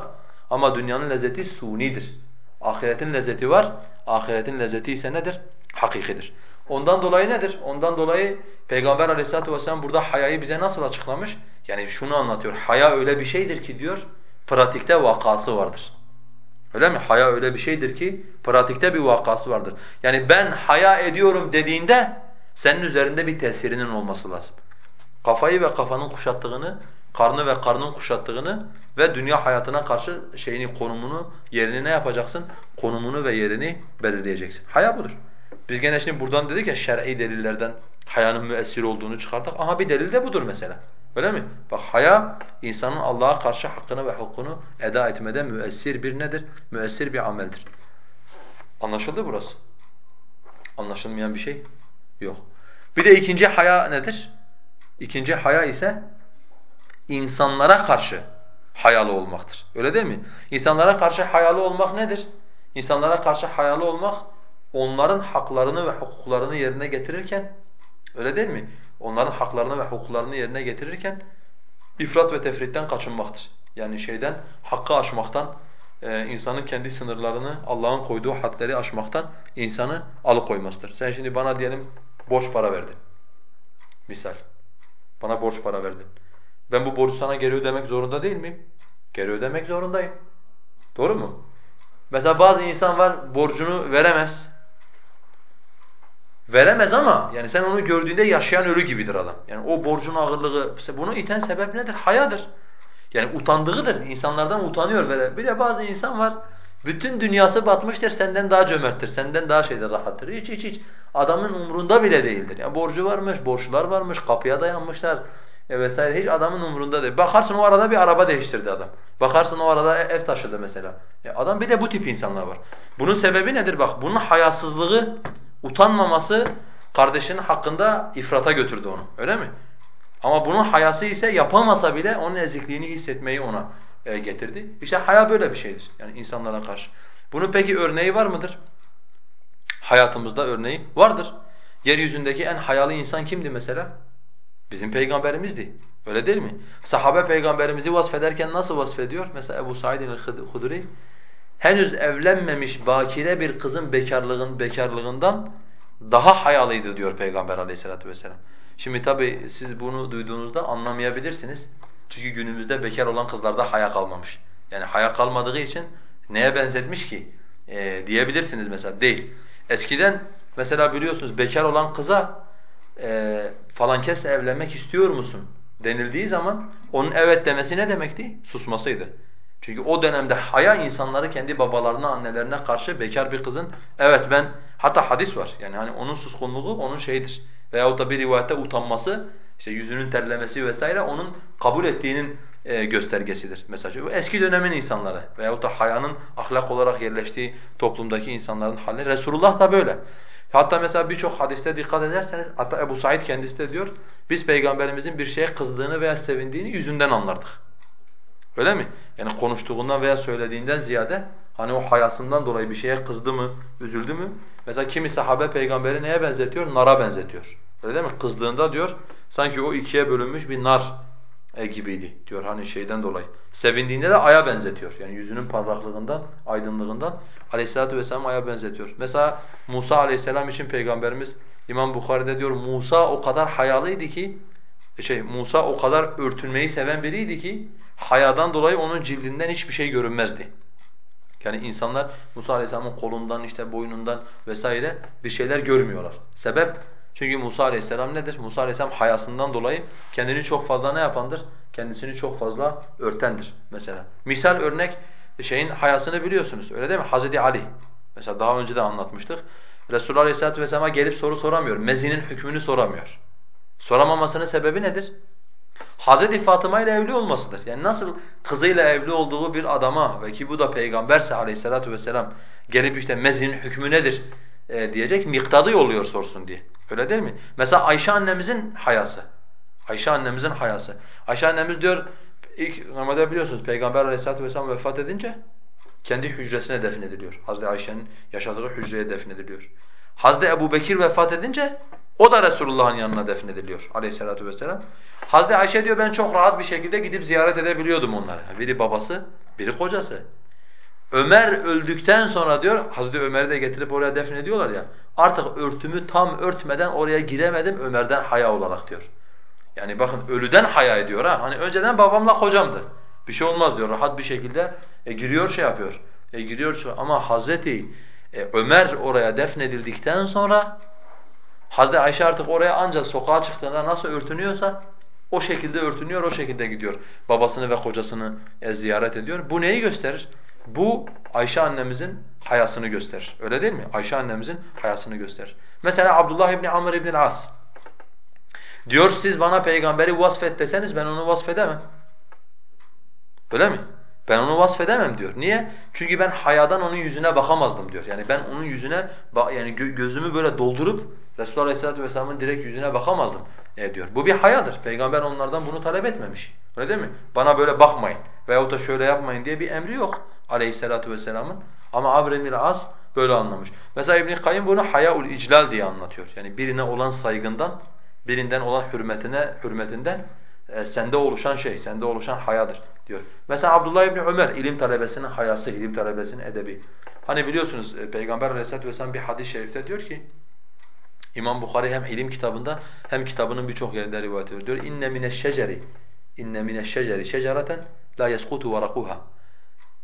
ama dünyanın lezzeti sunidir. Ahiretin lezzeti var. Ahiretin lezzeti ise nedir? Hakikidir. Ondan dolayı nedir? Ondan dolayı Peygamber Aleyhisselatü vesselam burada hayayı bize nasıl açıklamış? Yani şunu anlatıyor. Haya öyle bir şeydir ki diyor, pratikte vakası vardır. Öyle mi? Haya öyle bir şeydir ki pratikte bir vakası vardır. Yani ben haya ediyorum dediğinde senin üzerinde bir tesirinin olması lazım. Kafayı ve kafanın kuşattığını karnı ve karnın kuşattığını ve dünya hayatına karşı şeyini, konumunu, yerini ne yapacaksın? Konumunu ve yerini belirleyeceksin. Haya budur. Biz gene şimdi buradan dedik ya şer'i delillerden hayanın müessir olduğunu çıkardık. Aha bir delil de budur mesela. Öyle mi? Bak haya insanın Allah'a karşı hakkını ve hukukunu eda etmede müessir bir nedir? Müessir bir ameldir. Anlaşıldı burası? Anlaşılmayan bir şey yok. Bir de ikinci haya nedir? İkinci haya ise insanlara karşı hayalı olmaktır. Öyle değil mi? İnsanlara karşı hayalı olmak nedir? İnsanlara karşı hayalı olmak onların haklarını ve hukuklarını yerine getirirken öyle değil mi? Onların haklarını ve hukuklarını yerine getirirken ifrat ve tefritten kaçınmaktır. Yani şeyden hakkı aşmaktan, e, insanın kendi sınırlarını, Allah'ın koyduğu hadleri aşmaktan insanı alıkoymasıdır. Sen şimdi bana diyelim borç para verdin. Misal. Bana borç para verdin. Ben bu borcu sana geri ödemek zorunda değil miyim? Geri ödemek zorundayım. Doğru mu? Mesela bazı insan var borcunu veremez. Veremez ama yani sen onu gördüğünde yaşayan ölü gibidir adam. Yani o borcun ağırlığı, bunu iten sebep nedir? Hayadır. Yani utandığıdır. İnsanlardan utanıyor. Böyle. Bir de bazı insan var, bütün dünyası batmıştır, senden daha cömerttir, senden daha şeyde rahattır. Hiç hiç hiç. Adamın umrunda bile değildir. Yani borcu varmış, borçlar varmış, kapıya dayanmışlar e vesaire. Hiç adamın umrunda değil. Bakarsın o arada bir araba değiştirdi adam. Bakarsın o arada e, ev taşıdı mesela. E adam bir de bu tip insanlar var. Bunun sebebi nedir? Bak bunun hayasızlığı, utanmaması kardeşinin hakkında ifrata götürdü onu. Öyle mi? Ama bunun hayası ise yapamasa bile onun ezikliğini hissetmeyi ona e, getirdi. İşte haya böyle bir şeydir yani insanlara karşı. Bunun peki örneği var mıdır? Hayatımızda örneği vardır. Yeryüzündeki en hayalı insan kimdi mesela? Bizim peygamberimizdi. Öyle değil mi? Sahabe peygamberimizi vasfederken nasıl vasfediyor? Mesela Ebu Said el-Hudri henüz evlenmemiş bakire bir kızın bekarlığın bekarlığından daha hayalıydı diyor Peygamber Aleyhisselatü vesselam. Şimdi tabi siz bunu duyduğunuzda anlamayabilirsiniz. Çünkü günümüzde bekar olan kızlarda haya kalmamış. Yani haya kalmadığı için neye benzetmiş ki ee, diyebilirsiniz mesela. Değil. Eskiden mesela biliyorsunuz bekar olan kıza e, falan kesle evlenmek istiyor musun denildiği zaman onun evet demesi ne demekti? Susmasıydı. Çünkü o dönemde haya insanları kendi babalarına, annelerine karşı bekar bir kızın evet ben hatta hadis var. Yani hani onun suskunluğu onun şeyidir. Veyahut da bir rivayette utanması, işte yüzünün terlemesi vesaire onun kabul ettiğinin e, göstergesidir mesela. Bu eski dönemin insanları veyahut da hayanın ahlak olarak yerleştiği toplumdaki insanların hali. Resulullah da böyle. Hatta mesela birçok hadiste dikkat ederseniz, hatta Ebu Said kendisi de diyor, biz Peygamberimizin bir şeye kızdığını veya sevindiğini yüzünden anlardık. Öyle mi? Yani konuştuğundan veya söylediğinden ziyade hani o hayasından dolayı bir şeye kızdı mı, üzüldü mü? Mesela kimi sahabe peygamberi neye benzetiyor? Nara benzetiyor. Öyle değil mi? Kızdığında diyor sanki o ikiye bölünmüş bir nar e, gibiydi diyor hani şeyden dolayı. Sevindiğinde de aya benzetiyor. Yani yüzünün parlaklığından, aydınlığından Aleyhissalatu vesselam aya benzetiyor. Mesela Musa aleyhisselam için peygamberimiz İmam Bukhari'de diyor Musa o kadar hayalıydı ki şey Musa o kadar örtünmeyi seven biriydi ki hayadan dolayı onun cildinden hiçbir şey görünmezdi. Yani insanlar Musa Aleyhisselam'ın kolundan, işte boynundan vesaire bir şeyler görmüyorlar. Sebep? Çünkü Musa Aleyhisselam nedir? Musa Aleyhisselam hayasından dolayı kendini çok fazla ne yapandır? Kendisini çok fazla örtendir mesela. Misal örnek şeyin hayasını biliyorsunuz öyle değil mi? Hazreti Ali. Mesela daha önce de anlatmıştık. Resulullah Aleyhisselatü Vesselam'a gelip soru soramıyor. Mezinin hükmünü soramıyor. Soramamasının sebebi nedir? Hazreti Fatıma ile evli olmasıdır. Yani nasıl kızıyla evli olduğu bir adama ve ki bu da peygamberse aleyhissalatu vesselam gelip işte mezinin hükmü nedir e, diyecek miktadı yolluyor sorsun diye. Öyle değil mi? Mesela Ayşe annemizin hayası. Ayşe annemizin hayası. Ayşe annemiz diyor ilk normalde biliyorsunuz peygamber aleyhissalatu vesselam vefat edince kendi hücresine defnediliyor. Hazreti Ayşe'nin yaşadığı hücreye defnediliyor. Hazreti Ebu Bekir vefat edince o da Resulullah'ın yanına defnediliyor aleyhissalatu vesselam. Hazreti Ayşe diyor ben çok rahat bir şekilde gidip ziyaret edebiliyordum onları. Biri babası, biri kocası. Ömer öldükten sonra diyor, Hazreti Ömer'i de getirip oraya defnediyorlar ya, artık örtümü tam örtmeden oraya giremedim Ömer'den haya olarak diyor. Yani bakın ölüden haya ediyor ha. Hani önceden babamla kocamdı. Bir şey olmaz diyor. Rahat bir şekilde e, giriyor şey yapıyor. E, giriyor ama Hazreti e, Ömer oraya defnedildikten sonra Hazreti Ayşe artık oraya ancak sokağa çıktığında nasıl örtünüyorsa O şekilde örtünüyor, o şekilde gidiyor. Babasını ve kocasını e, ziyaret ediyor. Bu neyi gösterir? Bu Ayşe annemizin hayasını gösterir. Öyle değil mi? Ayşe annemizin hayasını gösterir. Mesela Abdullah ibn Amr ibn As diyor siz bana peygamberi vasfet deseniz ben onu vasfedemem. Öyle mi? Ben onu vasfedemem diyor. Niye? Çünkü ben hayadan onun yüzüne bakamazdım diyor. Yani ben onun yüzüne yani gözümü böyle doldurup Resulullah Aleyhisselatü Vesselam'ın direkt yüzüne bakamazdım e, diyor. Bu bir hayadır. Peygamber onlardan bunu talep etmemiş. Öyle değil mi? Bana böyle bakmayın veyahut da şöyle yapmayın diye bir emri yok Aleyhisselatü Vesselam'ın. Ama ibn As böyle anlamış. Mesela İbn Kayyim bunu hayaul iclal diye anlatıyor. Yani birine olan saygından, birinden olan hürmetine, hürmetinden e, sende oluşan şey, sende oluşan hayadır diyor. Mesela Abdullah İbni Ömer ilim talebesinin hayası, ilim talebesinin edebi. Hani biliyorsunuz e, Peygamber Aleyhisselatü Vesselam bir hadis-i şerifte diyor ki İmam Bukhari hem ilim kitabında hem kitabının birçok yerinde rivayet ediyor. Diyor inne mineşşeceri inne mineşşeceri şecereten la yesqutu varaquha.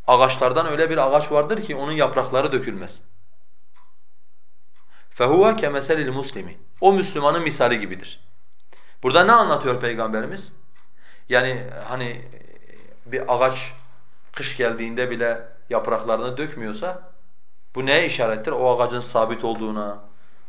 Ağaçlardan öyle bir ağaç vardır ki onun yaprakları dökülmez. فَهُوَ كَمَسَلِ muslimi. O Müslümanın misali gibidir. Burada ne anlatıyor Peygamberimiz? Yani hani bir ağaç kış geldiğinde bile yapraklarını dökmüyorsa bu neye işarettir? O ağacın sabit olduğuna,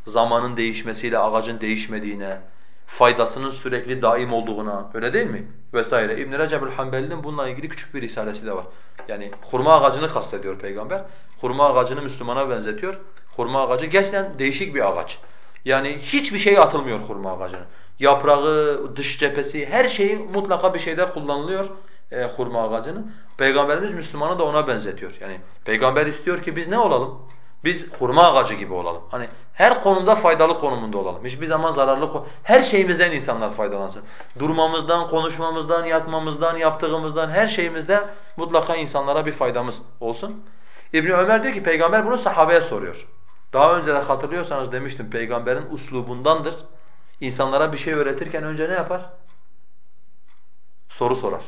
zamanın değişmesiyle ağacın değişmediğine, faydasının sürekli daim olduğuna, öyle değil mi? Vesaire. İbn Recep'ül Hanbeli'nin bununla ilgili küçük bir risalesi de var. Yani hurma ağacını kastediyor peygamber. Hurma ağacını Müslümana benzetiyor. Hurma ağacı gerçekten değişik bir ağaç. Yani hiçbir şey atılmıyor hurma ağacının. Yaprağı, dış cephesi, her şeyi mutlaka bir şeyde kullanılıyor e, hurma ağacının. Peygamberimiz Müslümanı da ona benzetiyor. Yani peygamber istiyor ki biz ne olalım? Biz hurma ağacı gibi olalım. Hani her konumda faydalı konumunda olalım. Hiçbir zaman zararlı her şeyimizden insanlar faydalansın. Durmamızdan, konuşmamızdan, yatmamızdan, yaptığımızdan her şeyimizde mutlaka insanlara bir faydamız olsun. İbn Ömer diyor ki peygamber bunu sahabeye soruyor. Daha önce de hatırlıyorsanız demiştim peygamberin uslubundandır. İnsanlara bir şey öğretirken önce ne yapar? Soru sorar.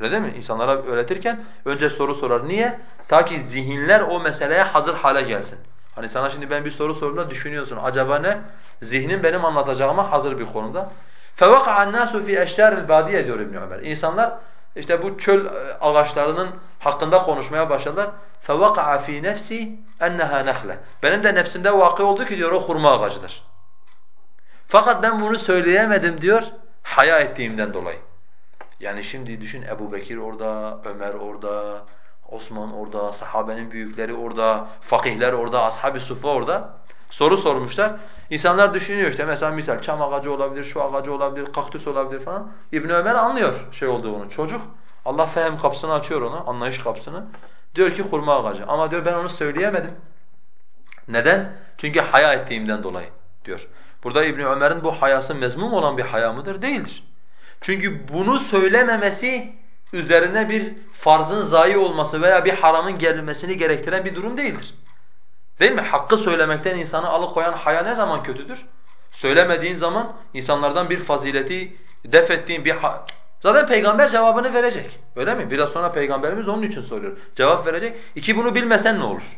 Öyle değil mi? İnsanlara öğretirken önce soru sorar. Niye? Ta ki zihinler o meseleye hazır hale gelsin. Hani sana şimdi ben bir soru sorduğumda düşünüyorsun. Acaba ne? Zihnin benim anlatacağıma hazır bir konuda. فَوَقَعَ النَّاسُ فِي اَشْجَارِ الْبَادِيَ diyor İbn Ömer. İnsanlar işte bu çöl e, ağaçlarının hakkında konuşmaya başladılar. فَوَقَعَ فِي نَفْسِي اَنَّهَا نَخْلَ Benim de nefsimde vakı oldu ki diyor o hurma ağacıdır. Fakat ben bunu söyleyemedim diyor haya ettiğimden dolayı. Yani şimdi düşün Ebu Bekir orada, Ömer orada, Osman orada, sahabenin büyükleri orada, fakihler orada, ashab-ı sufa orada. Soru sormuşlar. İnsanlar düşünüyor işte mesela misal çam ağacı olabilir, şu ağacı olabilir, kaktüs olabilir falan. İbn Ömer anlıyor şey olduğunu. Çocuk Allah fehem kapısını açıyor ona, anlayış kapısını. Diyor ki hurma ağacı. Ama diyor ben onu söyleyemedim. Neden? Çünkü haya ettiğimden dolayı diyor. Burada İbn Ömer'in bu hayası mezmum olan bir haya mıdır? Değildir. Çünkü bunu söylememesi üzerine bir farzın zayi olması veya bir haramın gelmesini gerektiren bir durum değildir. Değil mi? Hakkı söylemekten insanı alıkoyan haya ne zaman kötüdür? Söylemediğin zaman insanlardan bir fazileti def ettiğin bir Zaten peygamber cevabını verecek. Öyle mi? Biraz sonra peygamberimiz onun için soruyor. Cevap verecek. İki bunu bilmesen ne olur?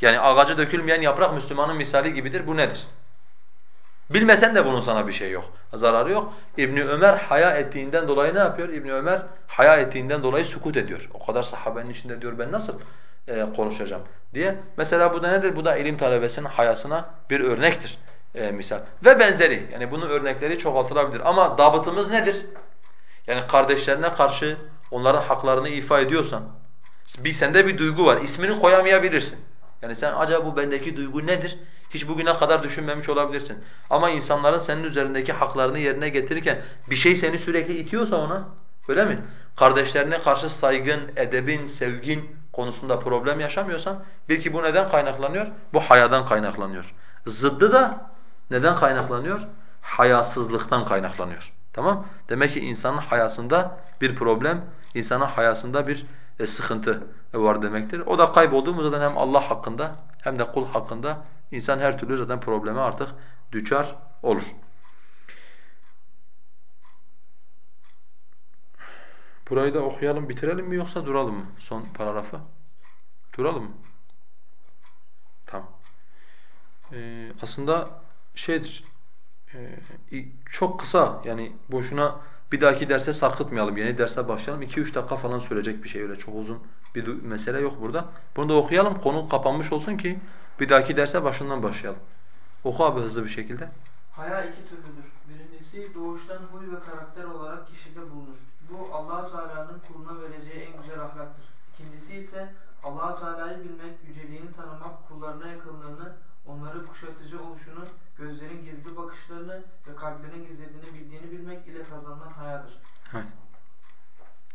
Yani ağacı dökülmeyen yaprak Müslümanın misali gibidir. Bu nedir? Bilmesen de bunun sana bir şey yok. Zararı yok. İbn Ömer haya ettiğinden dolayı ne yapıyor? İbn Ömer haya ettiğinden dolayı sukut ediyor. O kadar sahabenin içinde diyor ben nasıl e, konuşacağım diye. Mesela bu da nedir? Bu da ilim talebesinin hayasına bir örnektir e, misal. Ve benzeri. Yani bunun örnekleri çoğaltılabilir. Ama dabıtımız nedir? Yani kardeşlerine karşı onların haklarını ifa ediyorsan, bir sende bir duygu var. İsmini koyamayabilirsin. Yani sen acaba bu bendeki duygu nedir? Hiç bugüne kadar düşünmemiş olabilirsin. Ama insanların senin üzerindeki haklarını yerine getirirken bir şey seni sürekli itiyorsa ona, öyle mi? Kardeşlerine karşı saygın, edebin, sevgin konusunda problem yaşamıyorsan bil ki bu neden kaynaklanıyor? Bu hayadan kaynaklanıyor. Zıddı da neden kaynaklanıyor? Hayasızlıktan kaynaklanıyor. Tamam? Demek ki insanın hayasında bir problem, insanın hayasında bir e, sıkıntı var demektir. O da kaybolduğumuz zaten hem Allah hakkında hem de kul hakkında insan her türlü zaten probleme artık düçar olur. Burayı da okuyalım, bitirelim mi yoksa duralım mı son paragrafı? Duralım mı? Tamam. Ee, aslında şeydir, Ee, çok kısa yani boşuna bir dahaki derse sarkıtmayalım. Yeni derse başlayalım. 2-3 dakika falan sürecek bir şey öyle çok uzun bir mesele yok burada. Bunu da okuyalım. Konu kapanmış olsun ki bir dahaki derse başından başlayalım. Oku abi hızlı bir şekilde. Haya iki türlüdür. Birincisi doğuştan huy ve karakter olarak kişide bulunur. Bu allah Teala'nın kuluna vereceği en güzel ahlaktır. İkincisi ise allah Teala'yı bilmek, yüceliğini tanımak, kullarına yakınlığını, onları kuşatıcı oluşunu, gözlerin gizli bakışlarını ve kalplerin gizlediğini bildiğini bilmek ile kazanılan hayadır. Evet.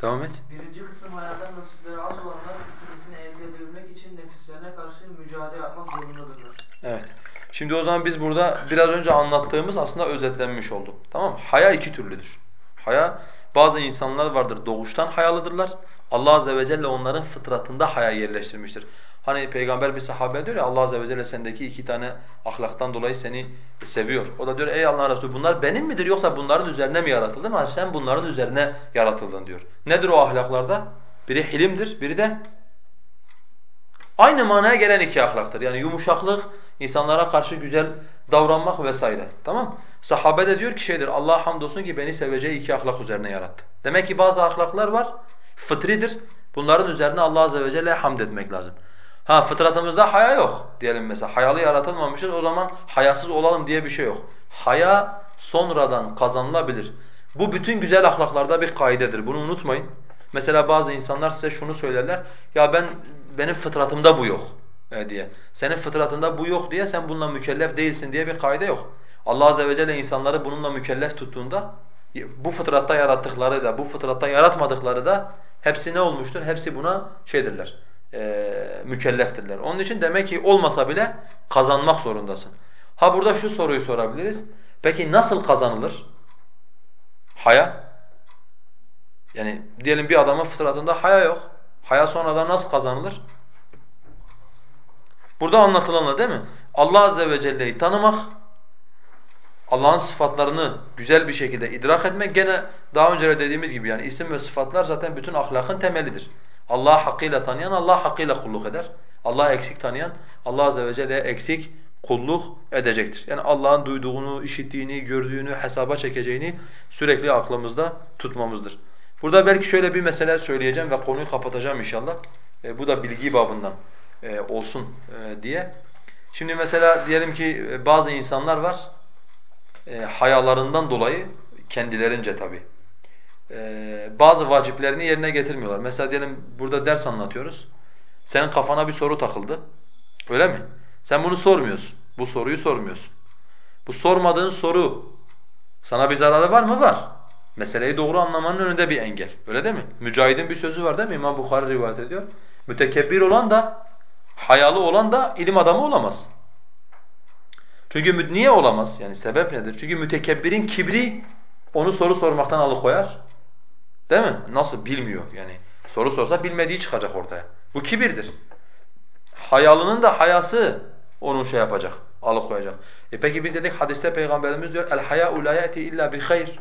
Devam et. Birinci kısım hayadan nasipleri az olanlar ikincisini elde edebilmek için nefislerine karşı mücadele yapmak zorundadırlar. Evet. Şimdi o zaman biz burada biraz önce anlattığımız aslında özetlenmiş oldu. Tamam mı? Haya iki türlüdür. Haya bazı insanlar vardır doğuştan hayalıdırlar. Allah azze ve celle onların fıtratında haya yerleştirmiştir. Hani peygamber bir sahabe diyor ya Allah azze ve celle sendeki iki tane ahlaktan dolayı seni seviyor. O da diyor ey Allah'ın Resulü bunlar benim midir yoksa bunların üzerine mi yaratıldın? Hayır sen bunların üzerine yaratıldın diyor. Nedir o ahlaklarda? Biri hilimdir, biri de aynı manaya gelen iki ahlaktır. Yani yumuşaklık, insanlara karşı güzel davranmak vesaire. Tamam Sahabe de diyor ki şeydir Allah'a hamdolsun ki beni seveceği iki ahlak üzerine yarattı. Demek ki bazı ahlaklar var, fıtridir. Bunların üzerine Allah azze ve celle'ye hamd etmek lazım. Ha fıtratımızda haya yok diyelim mesela. Hayalı yaratılmamışız o zaman hayasız olalım diye bir şey yok. Haya sonradan kazanılabilir. Bu bütün güzel ahlaklarda bir kaidedir. Bunu unutmayın. Mesela bazı insanlar size şunu söylerler. Ya ben benim fıtratımda bu yok e, diye. Senin fıtratında bu yok diye sen bununla mükellef değilsin diye bir kaide yok. Allah azze ve celle insanları bununla mükellef tuttuğunda bu fıtratta yarattıkları da bu fıtratta yaratmadıkları da hepsi ne olmuştur? Hepsi buna şeydirler e, mükelleftirler. Onun için demek ki olmasa bile kazanmak zorundasın. Ha burada şu soruyu sorabiliriz. Peki nasıl kazanılır? Haya. Yani diyelim bir adamın fıtratında haya yok. Haya sonradan nasıl kazanılır? Burada anlatılanla değil mi? Allah azze ve celle'yi tanımak, Allah'ın sıfatlarını güzel bir şekilde idrak etmek gene daha önce de dediğimiz gibi yani isim ve sıfatlar zaten bütün ahlakın temelidir. Allah hakkıyla tanıyan Allah hakkıyla kulluk eder. Allah eksik tanıyan Allah azze ve celle eksik kulluk edecektir. Yani Allah'ın duyduğunu, işittiğini, gördüğünü, hesaba çekeceğini sürekli aklımızda tutmamızdır. Burada belki şöyle bir mesele söyleyeceğim ve konuyu kapatacağım inşallah. E, bu da bilgi babından e, olsun e, diye. Şimdi mesela diyelim ki e, bazı insanlar var, e, hayalarından dolayı kendilerince tabii e, bazı vaciplerini yerine getirmiyorlar. Mesela diyelim burada ders anlatıyoruz. Senin kafana bir soru takıldı. Öyle mi? Sen bunu sormuyorsun. Bu soruyu sormuyorsun. Bu sormadığın soru sana bir zararı var mı? Var. Meseleyi doğru anlamanın önünde bir engel. Öyle değil mi? Mücahidin bir sözü var değil mi? İmam Bukhari rivayet ediyor. Mütekebbir olan da, hayalı olan da ilim adamı olamaz. Çünkü niye olamaz? Yani sebep nedir? Çünkü mütekebbirin kibri onu soru sormaktan alıkoyar. Değil mi? Nasıl bilmiyor yani. Soru sorsa bilmediği çıkacak ortaya. Bu kibirdir. Hayalının da hayası onun şey yapacak, alıkoyacak. E peki biz dedik hadiste peygamberimiz diyor el haya'u la ya'ti illa bi hayr.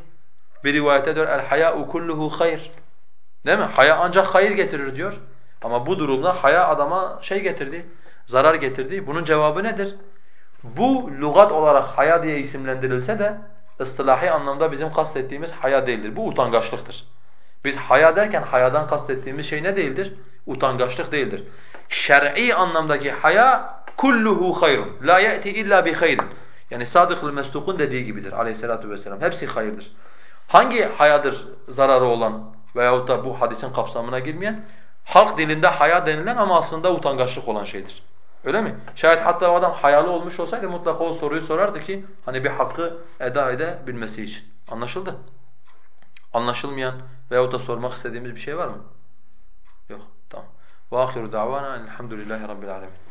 Bir rivayette diyor el haya'u kulluhu hayr. Değil mi? Haya ancak hayır getirir diyor. Ama bu durumda haya adama şey getirdi, zarar getirdi. Bunun cevabı nedir? Bu lügat olarak haya diye isimlendirilse de ıstilahi anlamda bizim kastettiğimiz haya değildir. Bu utangaçlıktır. Biz haya derken hayadan kastettiğimiz şey ne değildir? Utangaçlık değildir. Şer'i anlamdaki haya kulluhu hayrun. La ya'ti illa bi hayrin. Yani sadıkul mesdukun dediği gibidir aleyhissalatu vesselam. Hepsi hayırdır. Hangi hayadır zararı olan veyahut da bu hadisin kapsamına girmeyen? Halk dilinde haya denilen ama aslında utangaçlık olan şeydir. Öyle mi? Şayet hatta o adam hayalı olmuş olsaydı mutlaka o soruyu sorardı ki hani bir hakkı eda edebilmesi için. Anlaşıldı? Anlaşılmayan veyahut da sormak istediğimiz bir şey var mı? Yok. Tamam. وآخر دعوانا الحمد لله رب العالمين